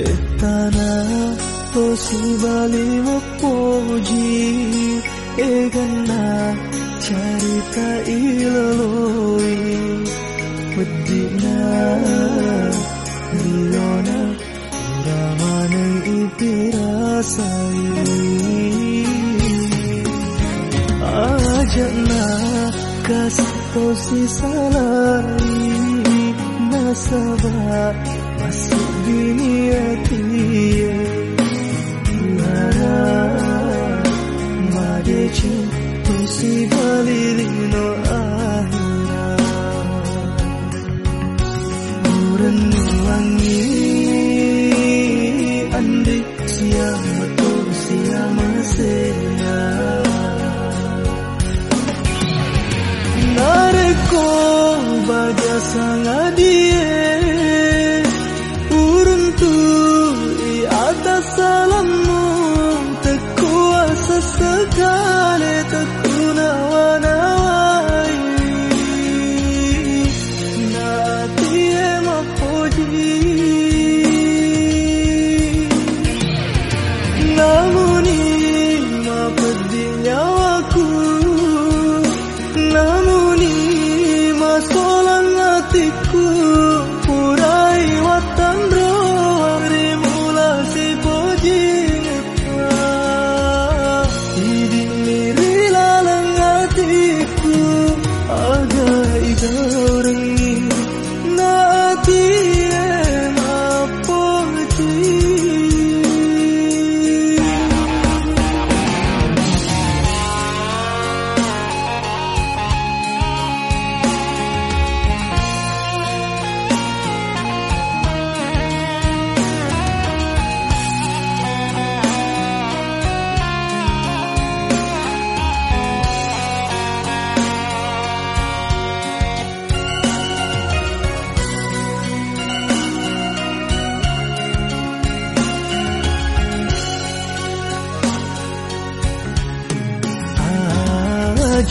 എത്താനാ Posibali poji Egana Carita ilaloi Medina Diona Ramanang itirasai Ajana Kasih kau si salari Nasabah see go.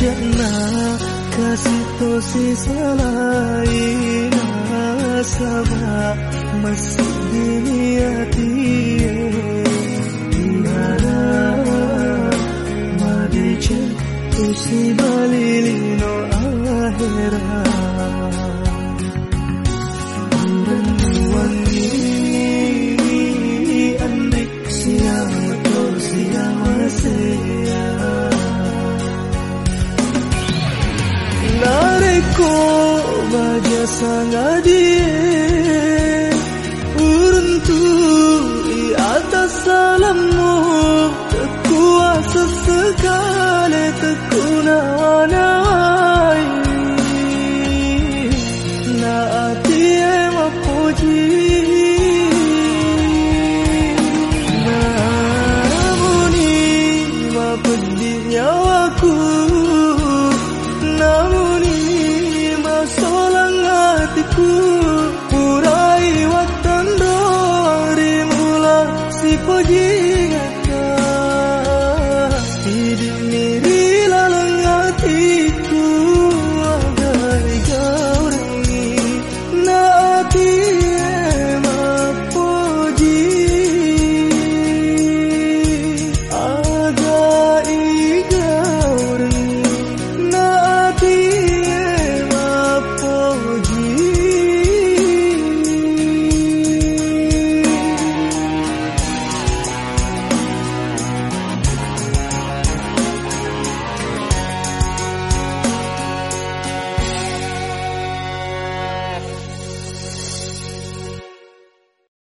Jana kasito si salai na sama mas diniyatiye. तुसी बाली लीनो आहेरा ko sangat nga diye Uruntu iata salamu Kekuasa sekali tekunawanai Na atie mapuji Namuni nyawaku. Namun solang hatiku Urai watan dori mula si pagi